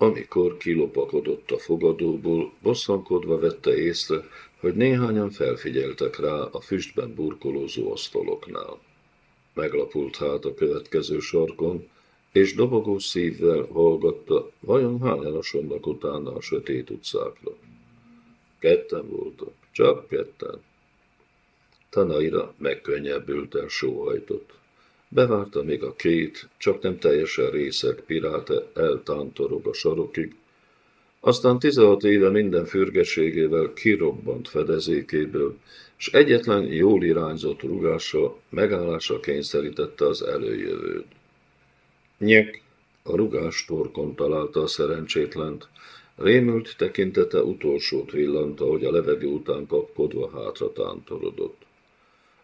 Amikor kilopakodott a fogadóból, bosszankodva vette észre, hogy néhányan felfigyeltek rá a füstben burkolózó asztaloknál. Meglapult hát a következő sarkon, és dobogó szívvel hallgatta, vajon hányan asonnak utána a sötét utcákra. Ketten voltak, csak ketten. Tanaira megkönnyebbülten sóhajtott. Bevárta még a két, csak nem teljesen részek piráte eltántorog a sarokig, aztán 16 éve minden fürgességével kirobbant fedezékéből, és egyetlen jól irányzott rugása megállásra kényszerítette az előjövőt. Nyek, a rugás torkon találta a szerencsétlent, rémült tekintete utolsót villant, ahogy a levegő után kapkodva hátra tántorodott.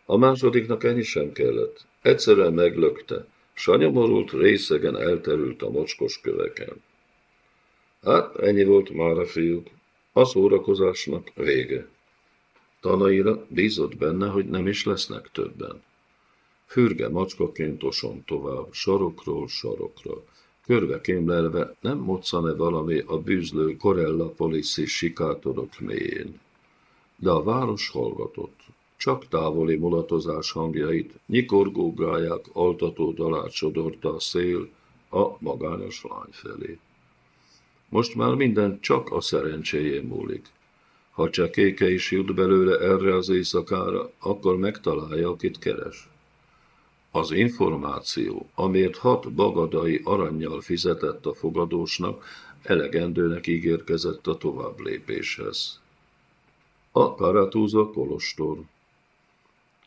A másodiknak ennyi sem kellett, egyszerűen meglökte, s részegen elterült a mocskos köveken. Hát, ennyi volt már a fiúk. A szórakozásnak vége. Tanaira bízott benne, hogy nem is lesznek többen. Fürge macskaként oson tovább, sarokról sarokra. Körbe kémlelve nem moccane valami a bűzlő Corella Polici sikátorok mélyén. De a város hallgatott. Csak távoli mulatozás hangjait, nyikorgógáják altató dalát sodorta a szél a magányos lány felé. Most már minden csak a szerencséjén múlik. Ha csak kéke is jut belőle erre az éjszakára, akkor megtalálja, akit keres. Az információ, amért hat bagadai aranyjal fizetett a fogadósnak, elegendőnek ígérkezett a tovább lépéshez. A Karatúza Kolostor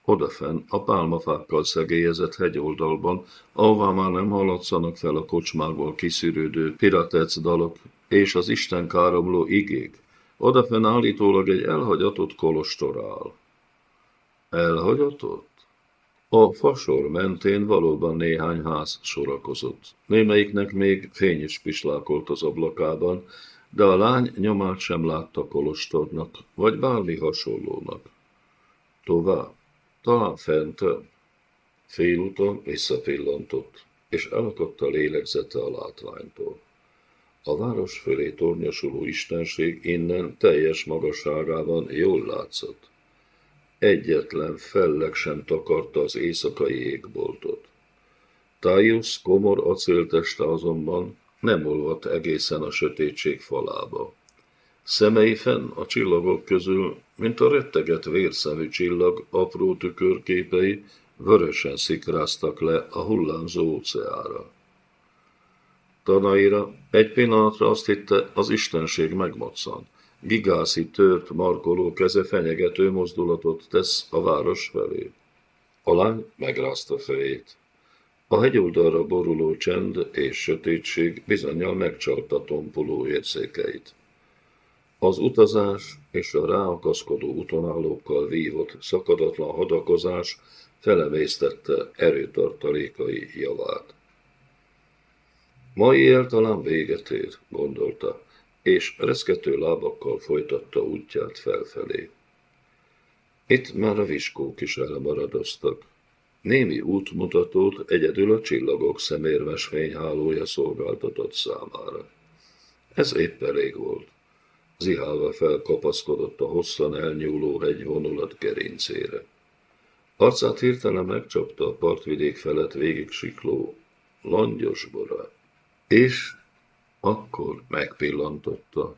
Odafenn, a pálmafákkal szegélyezett hegyoldalban, ahová már nem hallatszanak fel a kocsmákból kiszűrődő piratec dalok és az Isten káromló igék. Odafenn állítólag egy elhagyatott kolostor áll. Elhagyatott? A fasor mentén valóban néhány ház sorakozott. Némelyiknek még fény is pislákolt az ablakában, de a lány nyomát sem látta kolostornak, vagy bármi hasonlónak. Tovább. Talán fent, félúton visszapillantott, és elakadt a lélegzete a látványtól. A város fölé tornyosuló istenség innen teljes magasságában jól látszott. Egyetlen felleg sem takarta az éjszakai égboltot. Tájusz komor acélteste azonban nem olvadt egészen a sötétség falába. Szemei fenn a csillagok közül, mint a retteget vérszemű csillag apró tükörképei, vörösen szikráztak le a hullámzó óceára. Tanaira egy pillanatra azt hitte, az istenség megmoccan. Gigászi tört, markoló keze fenyegető mozdulatot tesz a város felé. A lány megrázta fejét. A hegyoldalra boruló csend és sötétség bizonyal megcsalta tompuló érzékeit. Az utazás és a ráakaszkodó utonállókkal vívott szakadatlan hadakozás felemésztette erőtartalékai javát. Mai él talán véget ér, gondolta, és reszkető lábakkal folytatta útját felfelé. Itt már a viskók is elmaradoztak. Némi útmutatót egyedül a csillagok szemérmes fényhálója szolgáltatott számára. Ez épp elég volt. Zihálva felkapaszkodott a hosszan elnyúló hegyvonulat gerincére. Arcát hirtelen megcsapta a partvidék felett végig sikló, langyos borát. És akkor megpillantotta.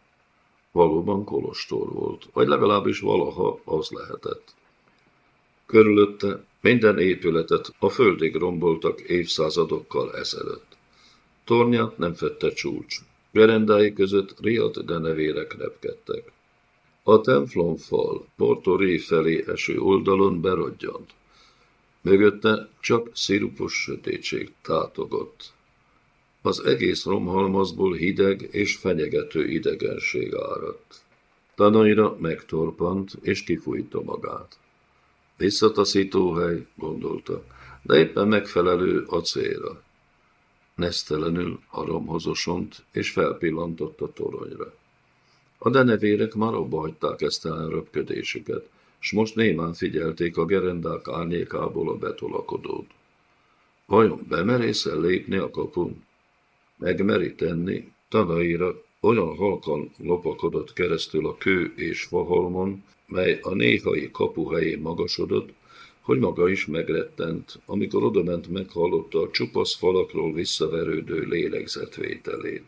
Valóban kolostor volt, vagy legalábbis valaha az lehetett. Körülötte minden épületet a földig romboltak évszázadokkal ezelőtt. Tornyát nem fette csúcs, Gerendái között riadt denevérek repkedtek. A templom fal Porto Ré felé eső oldalon berodjant. Mögötte csak szirupos sötétség tátogott. Az egész romhalmazból hideg és fenyegető idegenség áradt. Tanaira megtorpant és kifújta magát. Visszataszító hely, gondolta, de éppen megfelelő a célra. Nesztelenül a romhoz osont, és felpillantott a toronyra. A denevérek már abba hagyták ezt röpködésüket, s most némán figyelték a gerendák árnyékából a betolakodót. Vajon bemerészel lépni a kapun? Megmeri tenni, Tanaira olyan halkan lopakodott keresztül a kő és fahalmon, mely a néhai kapu helyén magasodott, hogy maga is megrettent, amikor odament meghallotta a csupasz falakról visszaverődő lélegzetvételét.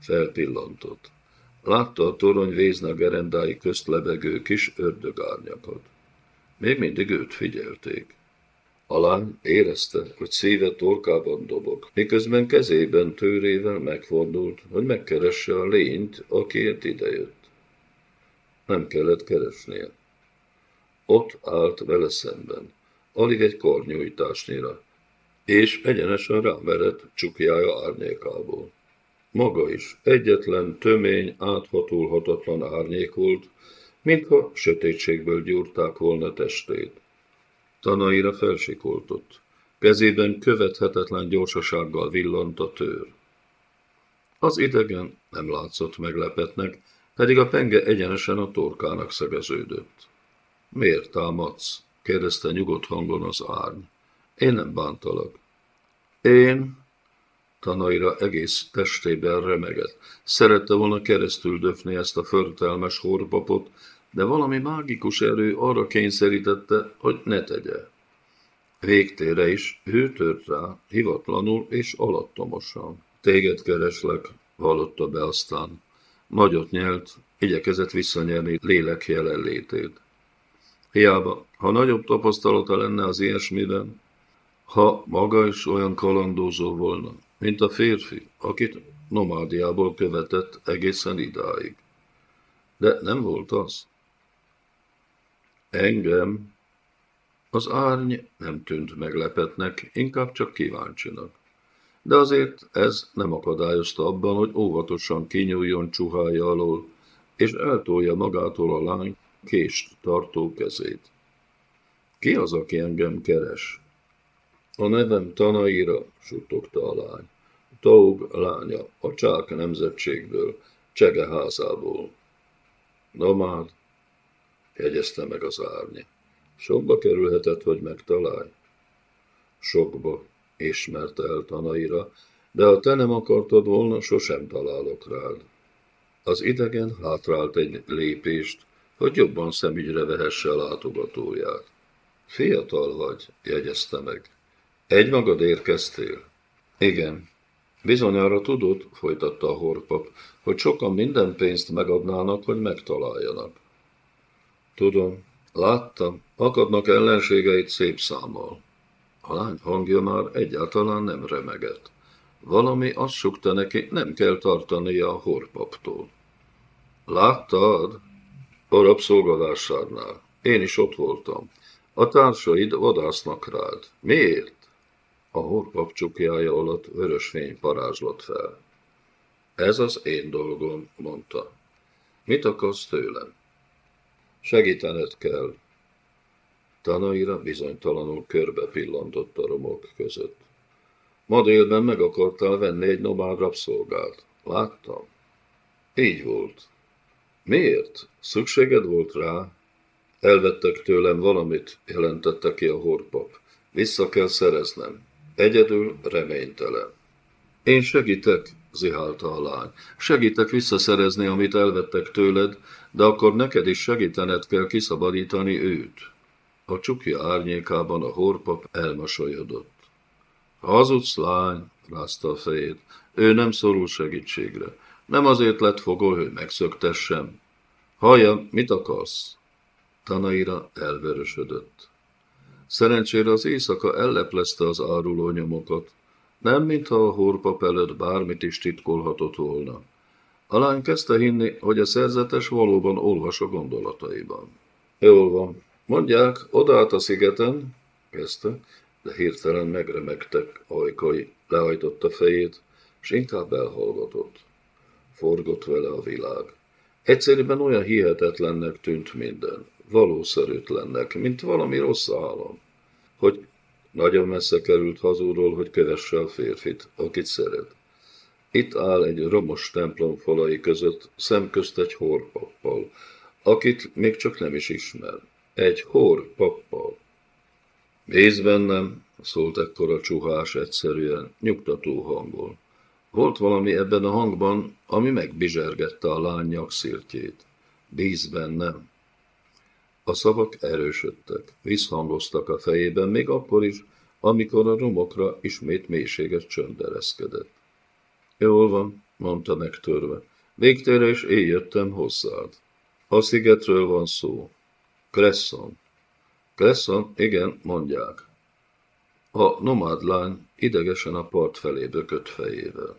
Felpillantott. Látta a torony vézna gerendái közt lebegő kis ördögárnyakat. Még mindig őt figyelték. Alán érezte, hogy szíve torkában dobog, miközben kezében tőrével megfordult, hogy megkeresse a lényt, akiért idejött. Nem kellett keresnie. Ott állt vele szemben, alig egy kornyújtásnyira, és egyenesen rámerett csukjája árnyékából. Maga is egyetlen, tömény, áthatulhatatlan árnyék volt, mintha sötétségből gyúrták volna testét. Tanaira felsikoltott. Kezében követhetetlen gyorsasággal villant a tőr. Az idegen nem látszott meglepetnek, pedig a penge egyenesen a torkának szegeződött. Miért támadsz? kérdezte nyugodt hangon az árny. Én nem bántalak. Én? Tanaira egész testében remegett. Szerette volna keresztül döfni ezt a förtelmes horpapot, de valami mágikus erő arra kényszerítette, hogy ne tegye. Végtére is ő tört rá, hivatlanul és alattomosan. Téged kereslek, vallotta be aztán. Nagyot nyelt, igyekezett visszanyerni lélek jelenlétét. Hiába, ha nagyobb tapasztalata lenne az ilyesmiben, ha maga is olyan kalandózó volna, mint a férfi, akit nomádiából követett egészen idáig. De nem volt az. Engem az árny nem tűnt meglepetnek, inkább csak kíváncsinak. De azért ez nem akadályozta abban, hogy óvatosan kinyúljon csuhája alól, és eltolja magától a lány kést tartó kezét. Ki az, aki engem keres? A nevem Tanaira, suttogta a lány. Taug lánya, a csák nemzetségből, Csegeházából. Nomád, jegyezte meg az árny. Sokba kerülhetett, hogy megtalálj? Sokba, ismerte el Tanaira, de ha te nem akartad volna, sosem találok rád. Az idegen hátrált egy lépést, hogy jobban szemügyre vehesse a látogatóját. Fiatal vagy, jegyezte meg. Egy magad érkeztél? Igen. Bizonyára tudod, folytatta a horpap, hogy sokan minden pénzt megadnának, hogy megtaláljanak. Tudom, láttam, akadnak ellenségeit szép számmal. A lány hangja már egyáltalán nem remegett. Valami azt sukta neki, nem kell tartania a horpaptól. Láttad? A rabszolgavásárnál. Én is ott voltam. A társaid vadásznak rád. Miért? A horpap csukjája alatt vörös fény parázslott fel. Ez az én dolgom, mondta. Mit akarsz tőlem? Segítened kell. Tanaira bizonytalanul körbe pillantott a romok között. Ma délben meg akartál venni egy nomád rabszolgát. Láttam. Így volt. Miért? Szükséged volt rá? Elvettek tőlem valamit, jelentette ki a horpap. Vissza kell szereznem. Egyedül reménytelen. Én segítek, zihálta a lány. Segítek visszaszerezni, amit elvettek tőled, de akkor neked is segítened kell kiszabadítani őt. A csukja árnyékában a horpap elmosolyodott. Hazudsz, lány, rázta a fejét. Ő nem szorul segítségre. Nem azért lett fogol, hogy megszöktessem. Hallja, mit akarsz? Tanaira elvörösödött. Szerencsére az éjszaka elleplezte az áruló nyomokat, nem mintha a horpap előtt bármit is titkolhatott volna. A lány kezdte hinni, hogy a szerzetes valóban olvas a gondolataiban. Jól van. Mondják, odaállt a szigeten, kezdte, de hirtelen megremegtek ajkai, lehajtotta fejét, és inkább elhallgatott. Forgott vele a világ. Egyszerűen olyan hihetetlennek tűnt minden, valószerűtlennek, mint valami rossz álom, hogy nagyon messze került hazúról, hogy kövesse a férfit, akit szeret. Itt áll egy romos templom falai között, szemközt egy horpappal, akit még csak nem is ismer. Egy horpappal. Bíz bennem, szólt ekkor a csuhás egyszerűen, nyugtató hangol. Volt valami ebben a hangban, ami megbizsergette a lány nyakszirtjét. Bíz bennem. A szavak erősödtek, visszhangoztak a fejében, még akkor is, amikor a romokra ismét mélységes csönd ereszkedett. Jól van, mondta megtörve. Végtére én jöttem hozzád. A szigetről van szó. Cresson. Cresson, igen, mondják. A nomád lány idegesen a part felé bökött fejével.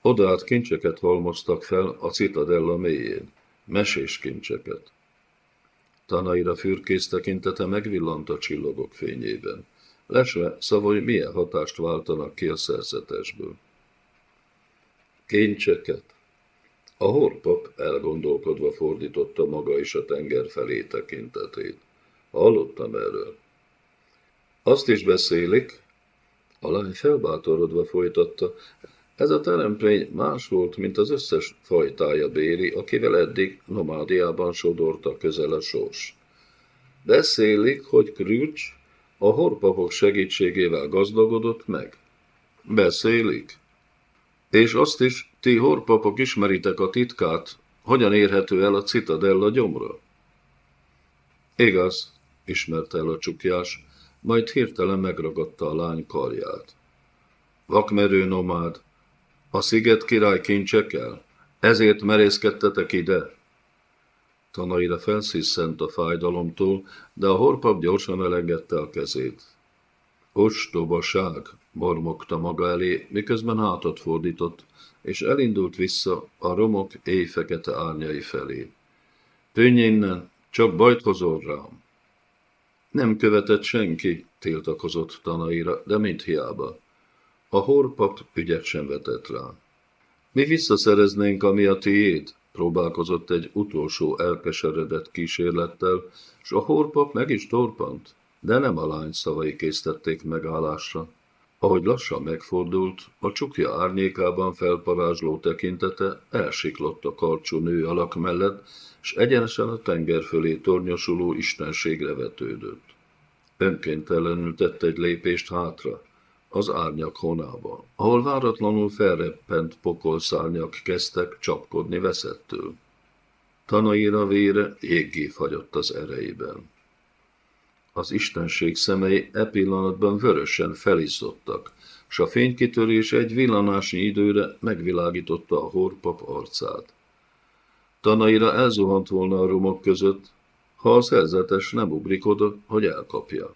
Odaát kincseket halmoztak fel a citadella mélyén, mesés kincseket. Tanaira fürkész tekintete megvillant a csillagok fényében. Lesve szavai milyen hatást váltanak ki a szerzetesből. Kincseket. A horpap elgondolkodva fordította maga is a tenger felé tekintetét. Hallottam erről. Azt is beszélik, a lány felbátorodva folytatta, ez a teremtmény más volt, mint az összes fajtája Béri, akivel eddig nomádiában sodorta közel a sors. Beszélik, hogy Krücs a horpapok segítségével gazdagodott meg. Beszélik. És azt is, ti horpapok ismeritek a titkát, hogyan érhető el a citadella gyomra? Igaz, ismerte el a csukjás, majd hirtelen megragadta a lány karját. Vakmerő nomád, a sziget király kincsekkel? Ezért merészkedtetek ide? Tanaira felsziszent a fájdalomtól, de a horpap gyorsan elengedte a kezét. Ostobaság, mormogta maga elé, miközben hátat fordított, és elindult vissza a romok éjfekete árnyai felé. Tűnj innen, csak bajt hozol rám. Nem követett senki, tiltakozott Tanaira, de mint hiába. A horpap ügyet sem vetett rá. Mi visszaszereznénk, ami a tiéd, próbálkozott egy utolsó elkeseredett kísérlettel, s a horpap meg is torpant, de nem a lány szavai késztették megállásra. Ahogy lassan megfordult, a csukja árnyékában felparázsló tekintete elsiklott a karcsú nő alak mellett, s egyenesen a tenger fölé tornyosuló istenségre vetődött. Önkéntelenül tett egy lépést hátra, az árnyak honába, ahol váratlanul felreppent pokolszárnyak kezdtek csapkodni veszettől. Tanaira vére jéggé fagyott az erejében. Az istenség szemei e pillanatban vörösen felizzottak, s a fénykitörés egy villanásnyi időre megvilágította a horpap arcát. Tanaira elzuhant volna a romok között, ha a szerzetes nem ugrik oda, hogy elkapja.